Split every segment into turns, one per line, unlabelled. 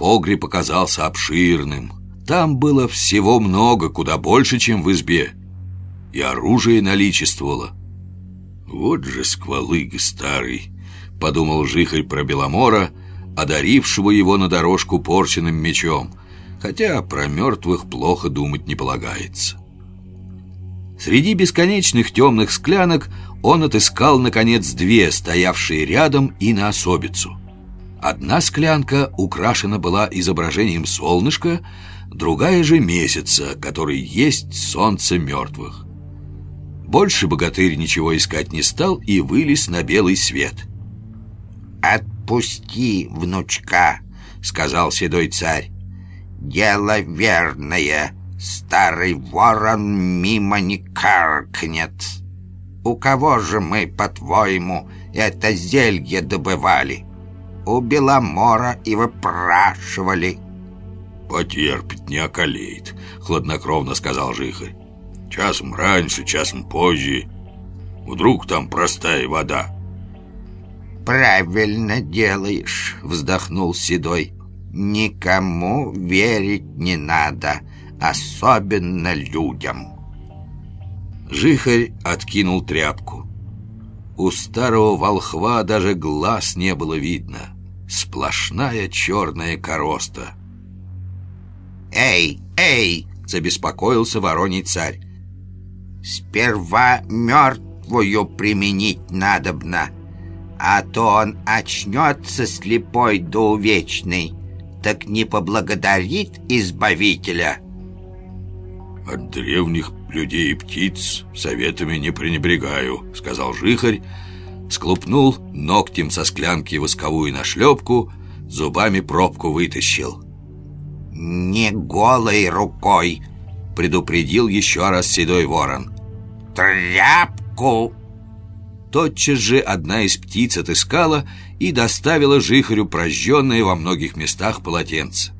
Погреб оказался обширным. Там было всего много, куда больше, чем в избе. И оружие наличествовало. «Вот же сквалыга старый!» — подумал Жихарь про Беломора, одарившего его на дорожку порченным мечом, хотя про мертвых плохо думать не полагается. Среди бесконечных темных склянок он отыскал, наконец, две, стоявшие рядом и на особицу. Одна склянка украшена была изображением солнышка, другая же месяца, который есть солнце мертвых. Больше богатырь ничего искать не стал и вылез на белый свет.
«Отпусти, внучка», — сказал седой царь. «Дело верное, старый ворон мимо не каркнет. У кого же мы, по-твоему, это зелье добывали? У Беломора и выпрашивали».
«Потерпит, не околеет», — хладнокровно сказал Жихарь. «Часом раньше, часом позже. Вдруг там простая вода».
«Правильно делаешь», — вздохнул Седой. «Никому верить не надо, особенно людям».
Жихарь откинул тряпку. У старого волхва даже глаз не было видно. Сплошная черная короста.
«Эй, эй!» — забеспокоился вороний царь. «Сперва мертвую применить надобно, а то он очнется слепой да увечный, так не поблагодарит Избавителя».
«От древних людей и птиц советами не пренебрегаю», — сказал Жихарь, склупнул ногтем со склянки восковую нашлепку, зубами пробку вытащил —
«Не голой рукой!»
Предупредил еще раз седой ворон
«Тряпку!»
Тотчас же одна из птиц отыскала и доставила Жихарю прожженное во многих местах полотенце.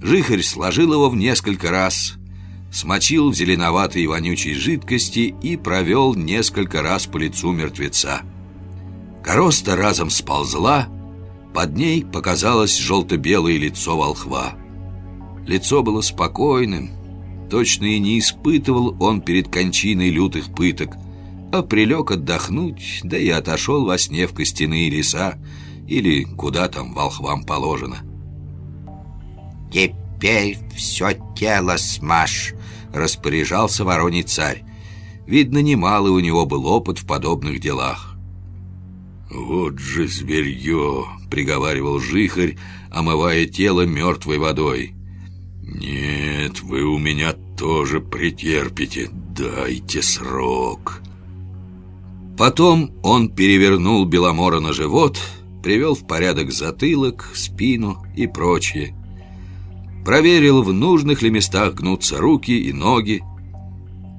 Жихарь сложил его в несколько раз, смочил в зеленоватой вонючей жидкости и провел несколько раз по лицу мертвеца. Короста разом сползла, под ней показалось желто-белое лицо волхва. Лицо было спокойным. Точно и не испытывал он перед кончиной лютых пыток, а прилег отдохнуть, да и отошел во сне в костяные леса или куда там волхвам положено.
«Теперь все тело смажь», — распоряжался вороний царь.
Видно, немалый у него был опыт в подобных делах.
«Вот же зверье!» — приговаривал жихарь, омывая тело мертвой водой. «Нет, вы у меня тоже претерпите. Дайте срок».
Потом он перевернул Беломора на живот, привел в порядок затылок, спину и прочее. Проверил, в нужных ли местах гнутся руки и ноги.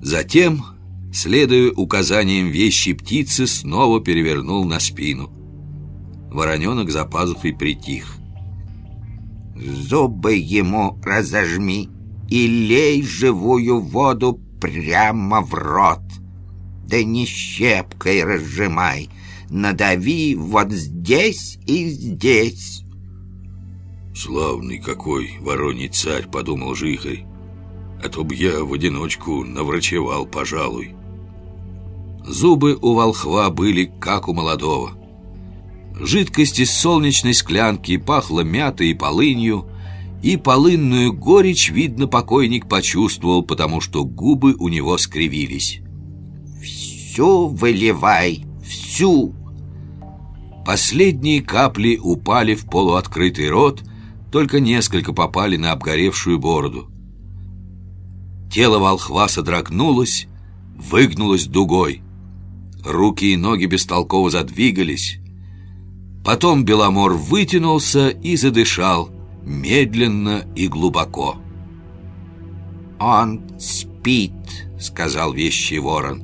Затем, следуя указаниям вещи птицы, снова перевернул на спину. Вороненок за пазухой притих.
Зубы ему разожми и лей живую воду прямо в рот. Да не щепкой разжимай, надави вот здесь и здесь.
Славный какой вороний царь, подумал Жихарь. А то б я в одиночку наврачевал, пожалуй.
Зубы у волхва были, как у молодого. Жидкость из солнечной склянки пахла мятой и полынью, и полынную горечь, видно, покойник почувствовал, потому что губы у него скривились.
«Всю выливай, всю!»
Последние капли упали в полуоткрытый рот, только несколько попали на обгоревшую бороду. Тело волхва содрогнулось, выгнулось дугой. Руки и ноги бестолково задвигались. Потом Беломор вытянулся и задышал медленно и глубоко.
«Он спит», — сказал вещий ворон,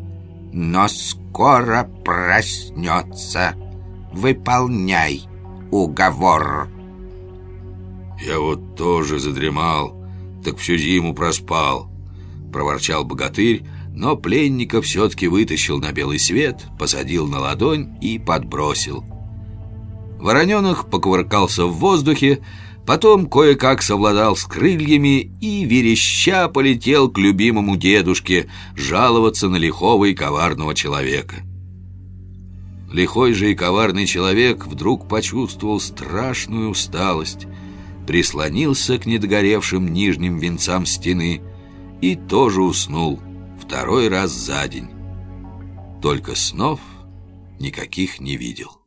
«но скоро проснется. Выполняй уговор».
«Я вот тоже задремал, так всю зиму проспал», — проворчал богатырь, но пленника все-таки вытащил на белый свет, посадил на ладонь и подбросил.
Вороненок покувыркался в воздухе, Потом кое-как совладал с крыльями и вереща полетел к любимому дедушке жаловаться на лихого и коварного человека. Лихой же и коварный человек вдруг почувствовал страшную усталость, прислонился к недогоревшим нижним венцам стены и тоже уснул второй раз за день. Только снов никаких не видел.